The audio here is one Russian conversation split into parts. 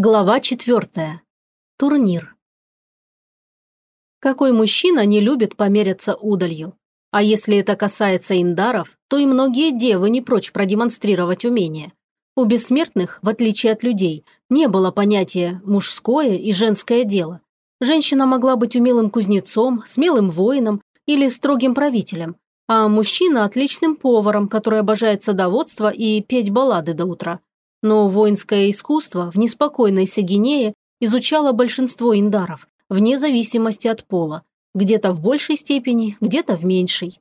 Глава четвертая. Турнир. Какой мужчина не любит померяться удалью? А если это касается индаров, то и многие девы не прочь продемонстрировать умение. У бессмертных, в отличие от людей, не было понятия «мужское» и «женское дело». Женщина могла быть умелым кузнецом, смелым воином или строгим правителем, а мужчина – отличным поваром, который обожает садоводство и петь баллады до утра – но воинское искусство в неспокойной Сагинее изучало большинство индаров, вне зависимости от пола, где-то в большей степени, где-то в меньшей.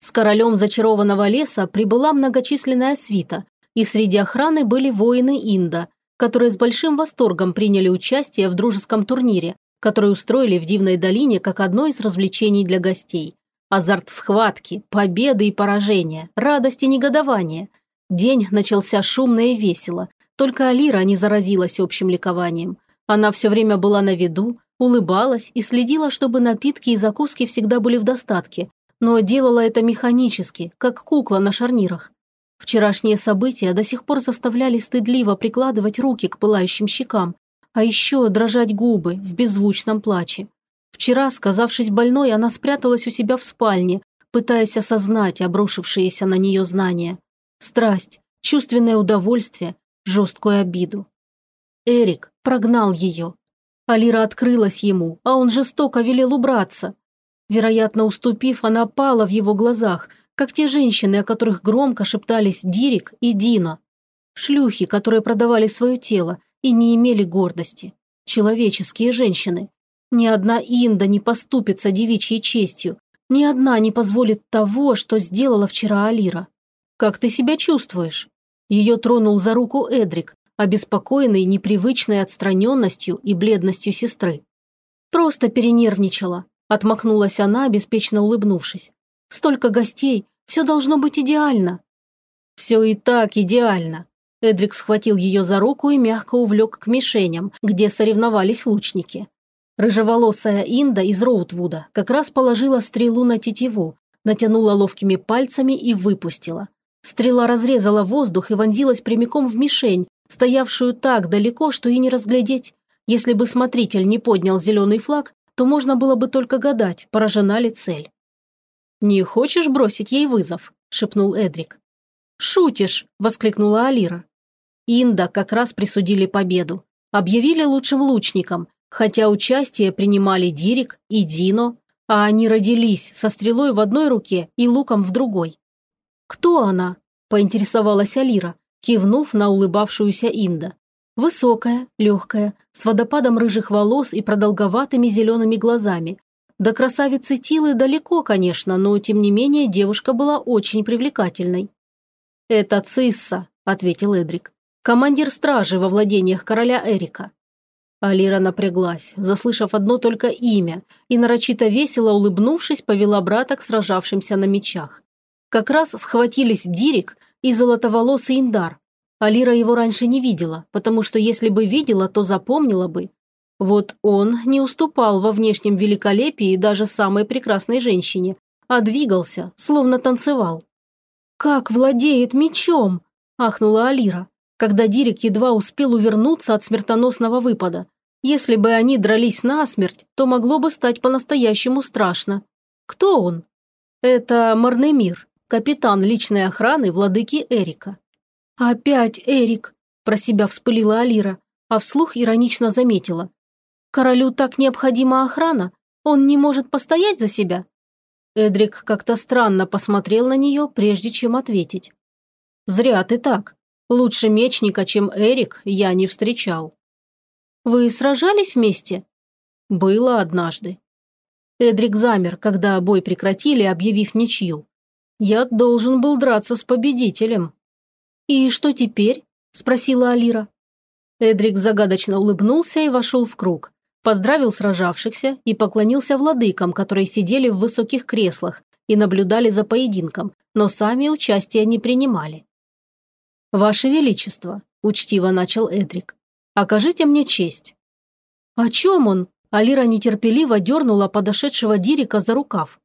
С королем зачарованного леса прибыла многочисленная свита, и среди охраны были воины Инда, которые с большим восторгом приняли участие в дружеском турнире, который устроили в Дивной долине как одно из развлечений для гостей. Азарт схватки, победы и поражения, радость и негодование – День начался шумно и весело, только Алира не заразилась общим ликованием. Она все время была на виду, улыбалась и следила, чтобы напитки и закуски всегда были в достатке, но делала это механически, как кукла на шарнирах. Вчерашние события до сих пор заставляли стыдливо прикладывать руки к пылающим щекам, а еще дрожать губы в беззвучном плаче. Вчера, сказавшись больной, она спряталась у себя в спальне, пытаясь осознать обрушившиеся на нее знания страсть, чувственное удовольствие, жесткую обиду. Эрик прогнал ее. Алира открылась ему, а он жестоко велел убраться. Вероятно, уступив, она пала в его глазах, как те женщины, о которых громко шептались Дирик и Дина. Шлюхи, которые продавали свое тело и не имели гордости. Человеческие женщины. Ни одна Инда не поступится девичьей честью, ни одна не позволит того, что сделала вчера Алира. «Как ты себя чувствуешь?» Ее тронул за руку Эдрик, обеспокоенный непривычной отстраненностью и бледностью сестры. «Просто перенервничала», – отмахнулась она, беспечно улыбнувшись. «Столько гостей, все должно быть идеально». «Все и так идеально», Эдрик схватил ее за руку и мягко увлек к мишеням, где соревновались лучники. Рыжеволосая Инда из Роутвуда как раз положила стрелу на тетиву, натянула ловкими пальцами и выпустила. Стрела разрезала воздух и вонзилась прямиком в мишень, стоявшую так далеко, что и не разглядеть. Если бы смотритель не поднял зеленый флаг, то можно было бы только гадать, поражена ли цель. «Не хочешь бросить ей вызов?» – шепнул Эдрик. «Шутишь!» – воскликнула Алира. Инда как раз присудили победу. Объявили лучшим лучником, хотя участие принимали Дирик и Дино, а они родились со стрелой в одной руке и луком в другой. «Кто она?» – поинтересовалась Алира, кивнув на улыбавшуюся Инда. Высокая, легкая, с водопадом рыжих волос и продолговатыми зелеными глазами. До красавицы Тилы далеко, конечно, но тем не менее девушка была очень привлекательной. «Это Цисса», – ответил Эдрик. «Командир стражи во владениях короля Эрика». Алира напряглась, заслышав одно только имя, и нарочито весело улыбнувшись, повела брата к сражавшимся на мечах. Как раз схватились Дирик и золотоволосый Индар. Алира его раньше не видела, потому что если бы видела, то запомнила бы. Вот он не уступал во внешнем великолепии даже самой прекрасной женщине, а двигался, словно танцевал. «Как владеет мечом!» – ахнула Алира, когда Дирик едва успел увернуться от смертоносного выпада. Если бы они дрались насмерть, то могло бы стать по-настоящему страшно. Кто он? Это Марнемир, капитан личной охраны владыки Эрика. «Опять Эрик!» – про себя вспылила Алира, а вслух иронично заметила. «Королю так необходима охрана? Он не может постоять за себя?» Эдрик как-то странно посмотрел на нее, прежде чем ответить. «Зря ты так. Лучше мечника, чем Эрик, я не встречал». «Вы сражались вместе?» «Было однажды». Эдрик замер, когда бой прекратили, объявив ничью. Я должен был драться с победителем». «И что теперь?» – спросила Алира. Эдрик загадочно улыбнулся и вошел в круг. Поздравил сражавшихся и поклонился владыкам, которые сидели в высоких креслах и наблюдали за поединком, но сами участия не принимали. «Ваше Величество», – учтиво начал Эдрик, – «окажите мне честь». «О чем он?» – Алира нетерпеливо дернула подошедшего Дирика за рукав.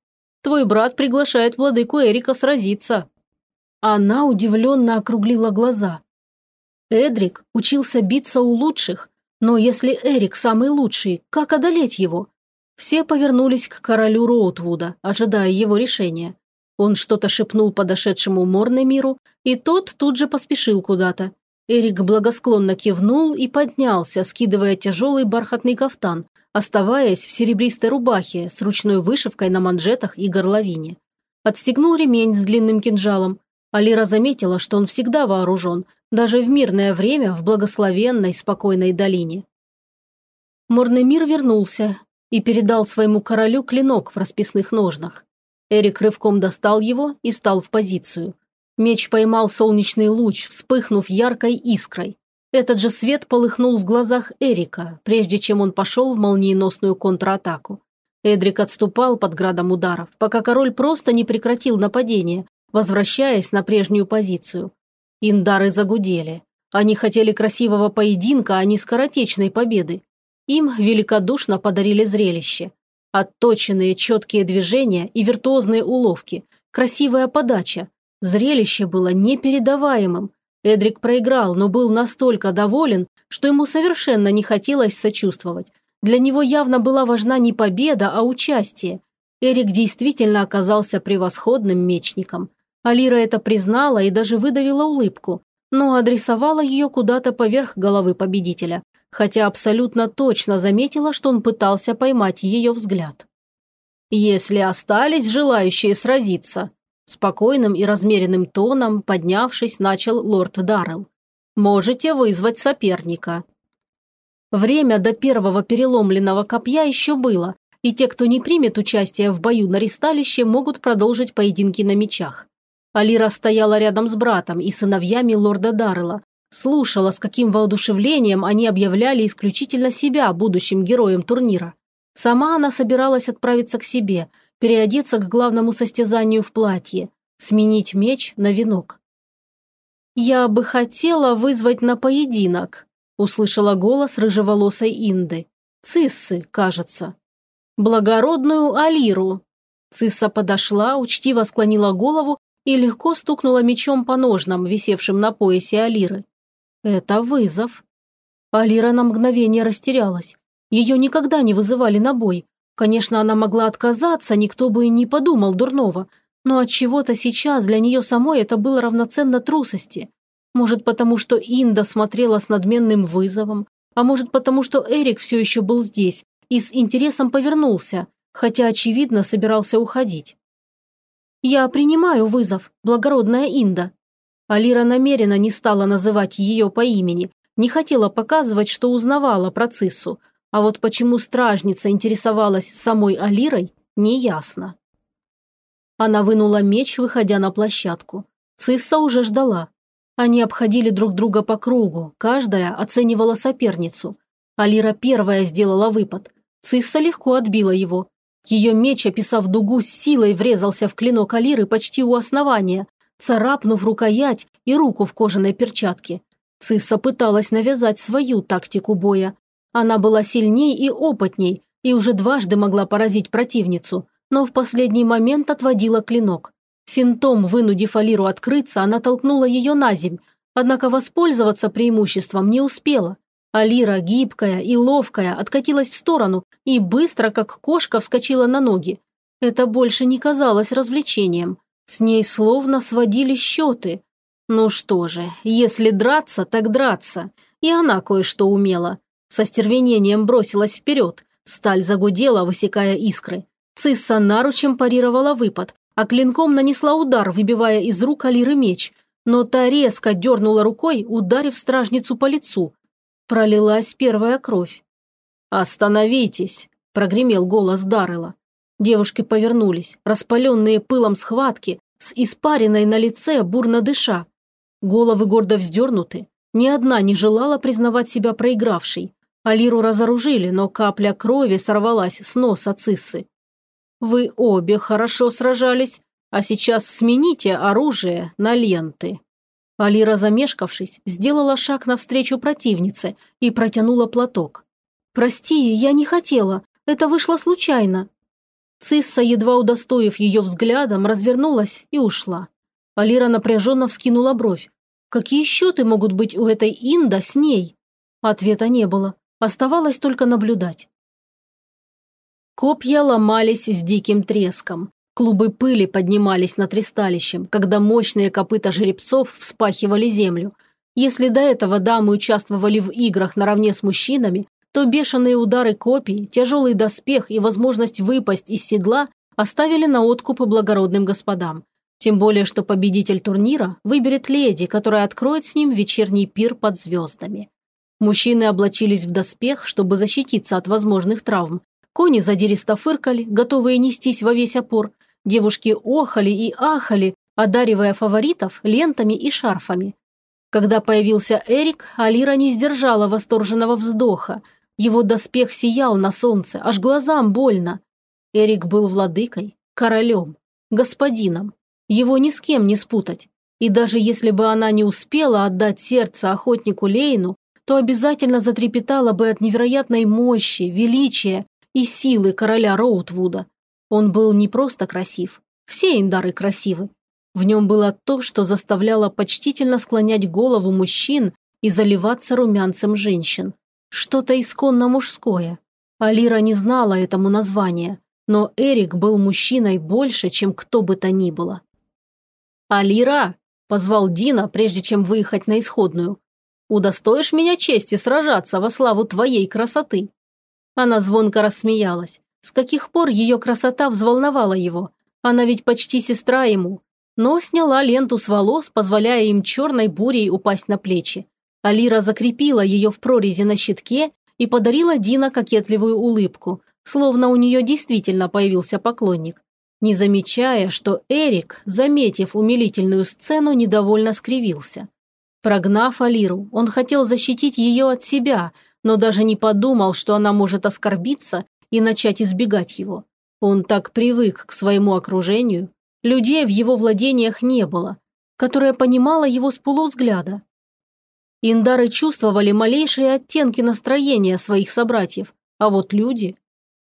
Твой брат приглашает владыку Эрика сразиться». Она удивленно округлила глаза. Эдрик учился биться у лучших, Но если Эрик самый лучший, как одолеть его? Все повернулись к королю Роутвуда, ожидая его решения. Он что-то шепнул подошедшему миру, и тот тут же поспешил куда-то. Эрик благосклонно кивнул и поднялся, скидывая тяжелый бархатный кафтан, оставаясь в серебристой рубахе с ручной вышивкой на манжетах и горловине. Отстегнул ремень с длинным кинжалом. Алира заметила, что он всегда вооружен, даже в мирное время в благословенной, спокойной долине. Морнемир вернулся и передал своему королю клинок в расписных ножнах. Эрик рывком достал его и стал в позицию. Меч поймал солнечный луч, вспыхнув яркой искрой. Этот же свет полыхнул в глазах Эрика, прежде чем он пошел в молниеносную контратаку. Эдрик отступал под градом ударов, пока король просто не прекратил нападение, возвращаясь на прежнюю позицию. Индары загудели. Они хотели красивого поединка, а не скоротечной победы. Им великодушно подарили зрелище. Отточенные четкие движения и виртуозные уловки, красивая подача. Зрелище было непередаваемым. Эдрик проиграл, но был настолько доволен, что ему совершенно не хотелось сочувствовать. Для него явно была важна не победа, а участие. Эрик действительно оказался превосходным мечником. Алира это признала и даже выдавила улыбку, но адресовала ее куда-то поверх головы победителя, хотя абсолютно точно заметила, что он пытался поймать ее взгляд. «Если остались желающие сразиться», спокойным и размеренным тоном, поднявшись, начал лорд Даррелл. «Можете вызвать соперника». Время до первого переломленного копья еще было, и те, кто не примет участие в бою на ристалище, могут продолжить поединки на мечах. Алира стояла рядом с братом и сыновьями лорда Даррелла, слушала, с каким воодушевлением они объявляли исключительно себя будущим героем турнира. Сама она собиралась отправиться к себе, переодеться к главному состязанию в платье, сменить меч на венок. «Я бы хотела вызвать на поединок», – услышала голос рыжеволосой Инды. «Циссы, кажется». «Благородную Алиру». Цисса подошла, учтиво склонила голову и легко стукнула мечом по ножнам, висевшим на поясе Алиры. Это вызов. Алира на мгновение растерялась. Ее никогда не вызывали на бой. Конечно, она могла отказаться, никто бы и не подумал дурного. Но от чего то сейчас для нее самой это было равноценно трусости. Может, потому что Инда смотрела с надменным вызовом, а может, потому что Эрик все еще был здесь и с интересом повернулся, хотя, очевидно, собирался уходить. «Я принимаю вызов, благородная Инда». Алира намеренно не стала называть ее по имени, не хотела показывать, что узнавала про Циссу, а вот почему стражница интересовалась самой Алирой, неясно. Она вынула меч, выходя на площадку. Цисса уже ждала. Они обходили друг друга по кругу, каждая оценивала соперницу. Алира первая сделала выпад. Цисса легко отбила его. Ее меч, описав дугу, с силой врезался в клинок Алиры почти у основания, царапнув рукоять и руку в кожаной перчатке. Цисса пыталась навязать свою тактику боя. Она была сильней и опытней, и уже дважды могла поразить противницу, но в последний момент отводила клинок. Финтом, вынудив Алиру открыться, она толкнула ее на земь, однако воспользоваться преимуществом не успела. Алира, гибкая и ловкая, откатилась в сторону и быстро, как кошка, вскочила на ноги. Это больше не казалось развлечением. С ней словно сводили счеты. Ну что же, если драться, так драться. И она кое-что умела. Со стервенением бросилась вперед. Сталь загудела, высекая искры. Цисса наручем парировала выпад, а клинком нанесла удар, выбивая из рук Алиры меч. Но та резко дернула рукой, ударив стражницу по лицу. Пролилась первая кровь. «Остановитесь!» – прогремел голос Даррела. Девушки повернулись, распаленные пылом схватки, с испариной на лице, бурно дыша. Головы гордо вздернуты. Ни одна не желала признавать себя проигравшей. Алиру разоружили, но капля крови сорвалась с носа Циссы. «Вы обе хорошо сражались, а сейчас смените оружие на ленты». Алира, замешкавшись, сделала шаг навстречу противнице и протянула платок. «Прости, я не хотела. Это вышло случайно». Цисса, едва удостоив ее взглядом, развернулась и ушла. Алира напряженно вскинула бровь. «Какие счеты могут быть у этой Инда с ней?» Ответа не было. Оставалось только наблюдать. Копья ломались с диким треском. Клубы пыли поднимались над ристалищем, когда мощные копыта жеребцов вспахивали землю. Если до этого дамы участвовали в играх наравне с мужчинами, то бешеные удары копий, тяжелый доспех и возможность выпасть из седла оставили на откуп благородным господам. Тем более, что победитель турнира выберет леди, которая откроет с ним вечерний пир под звездами. Мужчины облачились в доспех, чтобы защититься от возможных травм, Кони задиристо фыркали, готовые нестись во весь опор. Девушки охали и ахали, одаривая фаворитов лентами и шарфами. Когда появился Эрик, Алира не сдержала восторженного вздоха. Его доспех сиял на солнце, аж глазам больно. Эрик был владыкой, королем, господином. Его ни с кем не спутать. И даже если бы она не успела отдать сердце охотнику Лейну, то обязательно затрепетала бы от невероятной мощи, величия и силы короля Роутвуда. Он был не просто красив. Все индары красивы. В нем было то, что заставляло почтительно склонять голову мужчин и заливаться румянцем женщин. Что-то исконно мужское. Алира не знала этому названия, но Эрик был мужчиной больше, чем кто бы то ни было. «Алира!» – позвал Дина, прежде чем выехать на исходную. «Удостоишь меня чести сражаться во славу твоей красоты?» Она звонко рассмеялась. С каких пор ее красота взволновала его? Она ведь почти сестра ему. Но сняла ленту с волос, позволяя им черной бурей упасть на плечи. Алира закрепила ее в прорези на щитке и подарила Дина кокетливую улыбку, словно у нее действительно появился поклонник. Не замечая, что Эрик, заметив умилительную сцену, недовольно скривился. Прогнав Алиру, он хотел защитить ее от себя – но даже не подумал, что она может оскорбиться и начать избегать его. Он так привык к своему окружению, людей в его владениях не было, которая понимала его с полувзгляда. Индары чувствовали малейшие оттенки настроения своих собратьев, а вот люди...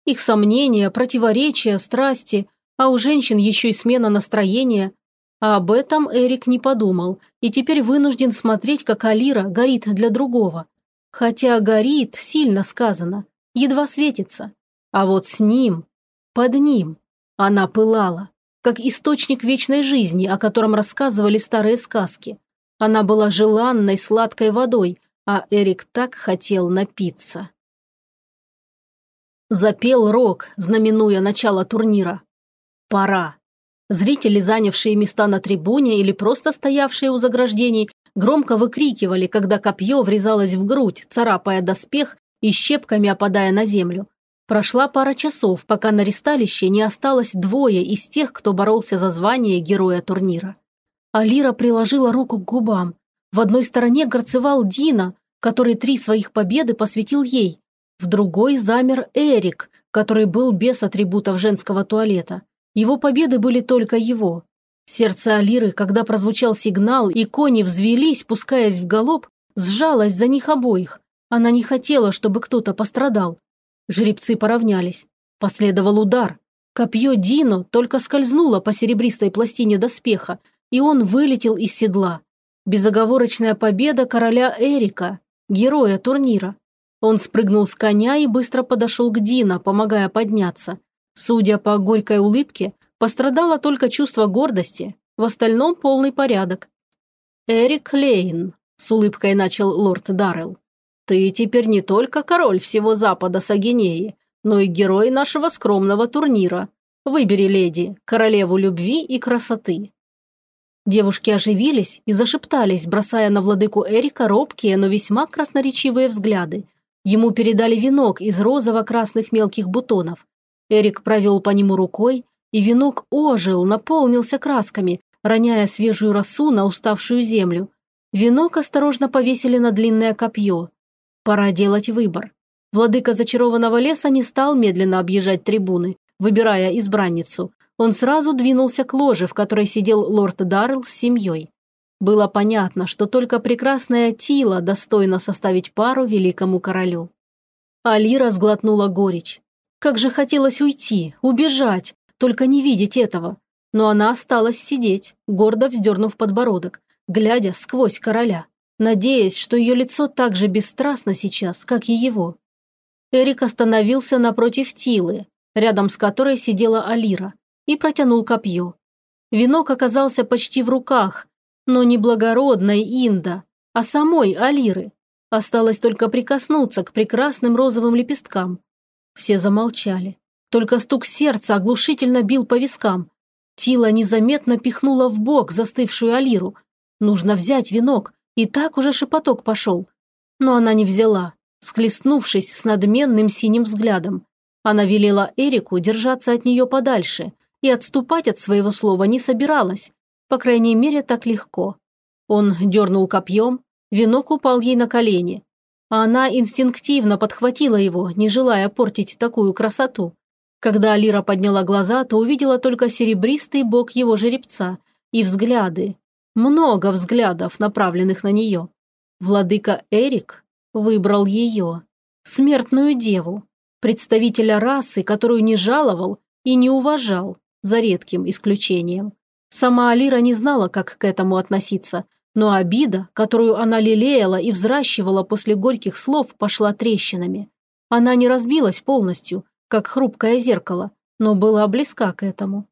Их сомнения, противоречия, страсти, а у женщин еще и смена настроения. А об этом Эрик не подумал и теперь вынужден смотреть, как Алира горит для другого, Хотя горит, сильно сказано, едва светится. А вот с ним, под ним, она пылала, как источник вечной жизни, о котором рассказывали старые сказки. Она была желанной сладкой водой, а Эрик так хотел напиться. Запел рок, знаменуя начало турнира. Пора. Зрители, занявшие места на трибуне или просто стоявшие у заграждений, громко выкрикивали, когда копье врезалось в грудь, царапая доспех и щепками опадая на землю. Прошла пара часов, пока на ристалище не осталось двое из тех, кто боролся за звание героя турнира. Алира приложила руку к губам. В одной стороне горцевал Дина, который три своих победы посвятил ей. В другой замер Эрик, который был без атрибутов женского туалета. Его победы были только его. Сердце Алиры, когда прозвучал сигнал, и кони взвелись, пускаясь в галоп, сжалось за них обоих. Она не хотела, чтобы кто-то пострадал. Жеребцы поравнялись. Последовал удар. Копье Дино только скользнуло по серебристой пластине доспеха, и он вылетел из седла. Безоговорочная победа короля Эрика, героя турнира. Он спрыгнул с коня и быстро подошел к Дино, помогая подняться. Судя по горькой улыбке, Пострадало только чувство гордости, в остальном полный порядок. «Эрик Лейн», – с улыбкой начал лорд Даррелл, – «ты теперь не только король всего Запада Сагинеи, но и герой нашего скромного турнира. Выбери, леди, королеву любви и красоты». Девушки оживились и зашептались, бросая на владыку Эрика робкие, но весьма красноречивые взгляды. Ему передали венок из розово-красных мелких бутонов. Эрик провел по нему рукой, и венок ожил, наполнился красками, роняя свежую росу на уставшую землю. Венок осторожно повесили на длинное копье. Пора делать выбор. Владыка зачарованного леса не стал медленно объезжать трибуны, выбирая избранницу. Он сразу двинулся к ложе, в которой сидел лорд Даррелл с семьей. Было понятно, что только прекрасная Тила достойна составить пару великому королю. Алира сглотнула горечь. Как же хотелось уйти, убежать, только не видеть этого. Но она осталась сидеть, гордо вздернув подбородок, глядя сквозь короля. надеясь, что ее лицо так же бесстрастно сейчас, как и его. Эрик остановился напротив Тилы, рядом с которой сидела Алира, и протянул копье. Венок оказался почти в руках, но не благородной Инда, а самой Алиры. Осталось только прикоснуться к прекрасным розовым лепесткам. Все замолчали. Только стук сердца оглушительно бил по вискам. Тила незаметно пихнула в бок застывшую Алиру. Нужно взять венок, и так уже шепоток пошел. Но она не взяла, схлестнувшись с надменным синим взглядом. Она велела Эрику держаться от нее подальше и отступать от своего слова не собиралась, по крайней мере, так легко. Он дернул копьем, венок упал ей на колени, она инстинктивно подхватила его, не желая портить такую красоту. Когда Алира подняла глаза, то увидела только серебристый бок его жеребца и взгляды. Много взглядов, направленных на нее. Владыка Эрик выбрал ее, смертную деву, представителя расы, которую не жаловал и не уважал, за редким исключением. Сама Алира не знала, как к этому относиться, но обида, которую она лелеяла и взращивала после горьких слов, пошла трещинами. Она не разбилась полностью, как хрупкое зеркало, но была близка к этому.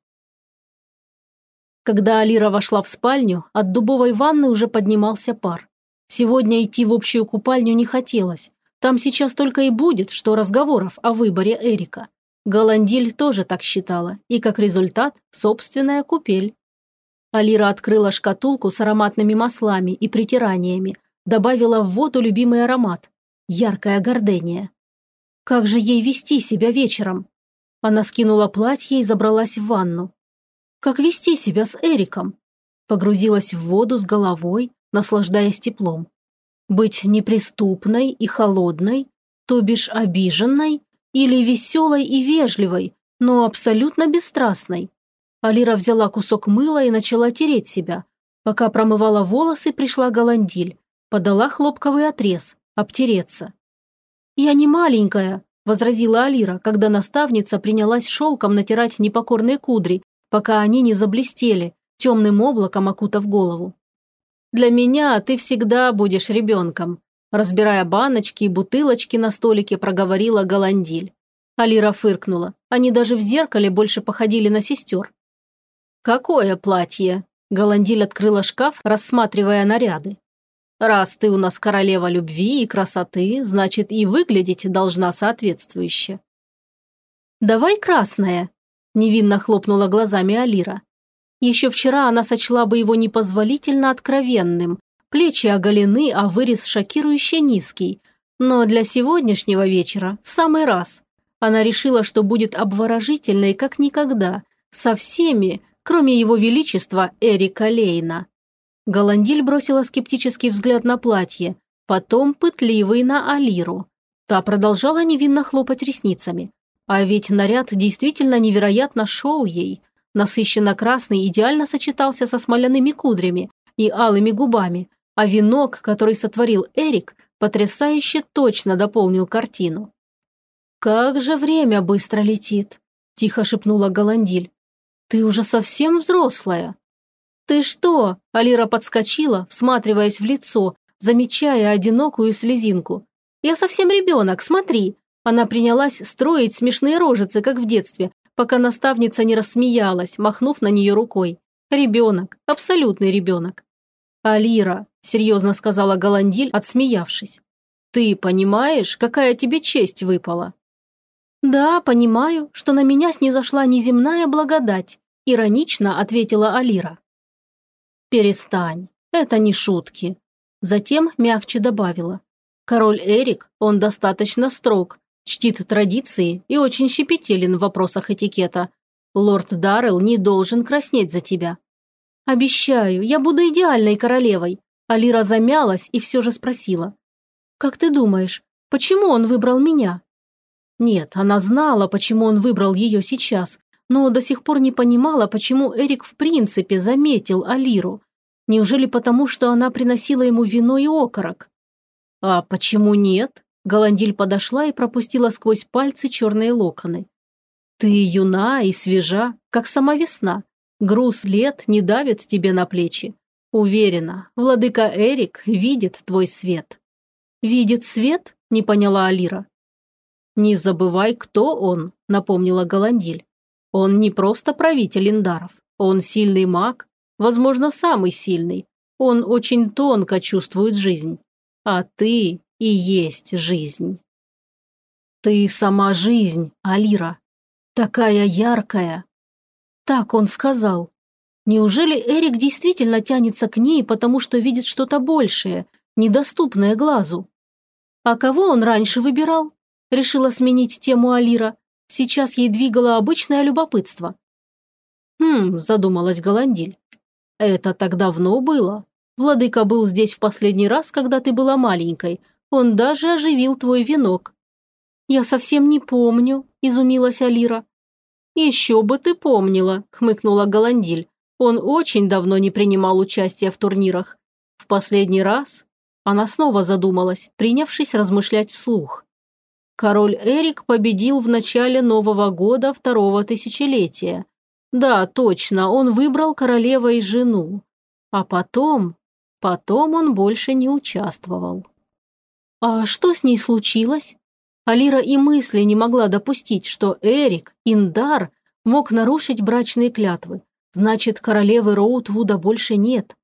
Когда Алира вошла в спальню, от дубовой ванны уже поднимался пар. Сегодня идти в общую купальню не хотелось. Там сейчас только и будет, что разговоров о выборе Эрика. Голандиль тоже так считала, и как результат – собственная купель. Алира открыла шкатулку с ароматными маслами и притираниями, добавила в воду любимый аромат – яркое гордение. Как же ей вести себя вечером? Она скинула платье и забралась в ванну. Как вести себя с Эриком? Погрузилась в воду с головой, наслаждаясь теплом. Быть неприступной и холодной, то бишь обиженной или веселой и вежливой, но абсолютно бесстрастной. Алира взяла кусок мыла и начала тереть себя. Пока промывала волосы, пришла Голандиль. Подала хлопковый отрез, обтереться. «Я не маленькая», – возразила Алира, когда наставница принялась шелком натирать непокорные кудри, пока они не заблестели, темным облаком окутав голову. «Для меня ты всегда будешь ребенком», разбирая баночки и бутылочки на столике, проговорила Голандиль. Алира фыркнула. Они даже в зеркале больше походили на сестер. «Какое платье?» Голандиль открыла шкаф, рассматривая наряды. «Раз ты у нас королева любви и красоты, значит и выглядеть должна соответствующе». «Давай красное», – невинно хлопнула глазами Алира. Еще вчера она сочла бы его непозволительно откровенным, Плечи оголены, а вырез шокирующе низкий. Но для сегодняшнего вечера в самый раз. Она решила, что будет обворожительной как никогда, со всеми, кроме его величества Эрика Лейна. Голандиль бросила скептический взгляд на платье, потом пытливый на Алиру. Та продолжала невинно хлопать ресницами. А ведь наряд действительно невероятно шел ей. Насыщенно красный идеально сочетался со смоляными кудрями и алыми губами, а венок, который сотворил Эрик, потрясающе точно дополнил картину. «Как же время быстро летит!» – тихо шепнула Голандиль. «Ты уже совсем взрослая!» «Ты что?» – Алира подскочила, всматриваясь в лицо, замечая одинокую слезинку. «Я совсем ребенок, смотри!» Она принялась строить смешные рожицы, как в детстве, пока наставница не рассмеялась, махнув на нее рукой. Ребенок, абсолютный ребенок. «Алира», – серьезно сказала Голандиль, отсмеявшись. «Ты понимаешь, какая тебе честь выпала?» «Да, понимаю, что на меня снизошла неземная благодать», – иронично ответила Алира. «Перестань, это не шутки». Затем мягче добавила. «Король Эрик, он достаточно строг, чтит традиции и очень щепетилен в вопросах этикета. Лорд Даррелл не должен краснеть за тебя. «Обещаю, я буду идеальной королевой». Алира замялась и все же спросила. «Как ты думаешь, почему он выбрал меня?» Нет, она знала, почему он выбрал ее сейчас, но до сих пор не понимала, почему Эрик в принципе заметил Алиру. Неужели потому, что она приносила ему вино и окорок? «А почему нет?» Голандиль подошла и пропустила сквозь пальцы черные локоны. «Ты юна и свежа, как сама весна. Груз лет не давит тебе на плечи. Уверена, владыка Эрик видит твой свет». «Видит свет?» – не поняла Алира. «Не забывай, кто он», – напомнила Голандиль. «Он не просто правитель Индаров. Он сильный маг, возможно, самый сильный. Он очень тонко чувствует жизнь. А ты и есть жизнь». «Ты сама жизнь, Алира. Такая яркая». Так он сказал. Неужели Эрик действительно тянется к ней, потому что видит что-то большее, недоступное глазу? А кого он раньше выбирал? Решила сменить тему Алира. Сейчас ей двигало обычное любопытство. «Хм», – задумалась Голандиль. «Это так давно было. Владыка был здесь в последний раз, когда ты была маленькой. Он даже оживил твой венок». «Я совсем не помню», – изумилась Алира. «Еще бы ты помнила», – хмыкнула Голандиль. Он очень давно не принимал участия в турнирах. В последний раз она снова задумалась, принявшись размышлять вслух. Король Эрик победил в начале Нового года второго тысячелетия. Да, точно, он выбрал королевой жену. А потом... Потом он больше не участвовал. А что с ней случилось? Алира и мысли не могла допустить, что Эрик, Индар, мог нарушить брачные клятвы. Значит, королевы Роутвуда больше нет.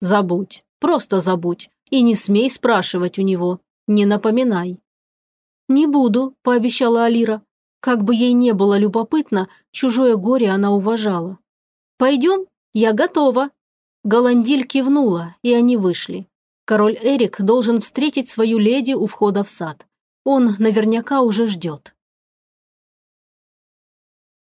Забудь, просто забудь, и не смей спрашивать у него, не напоминай. Не буду, пообещала Алира. Как бы ей не было любопытно, чужое горе она уважала. Пойдем, я готова. Голандиль кивнула, и они вышли. Король Эрик должен встретить свою леди у входа в сад. Он наверняка уже ждет.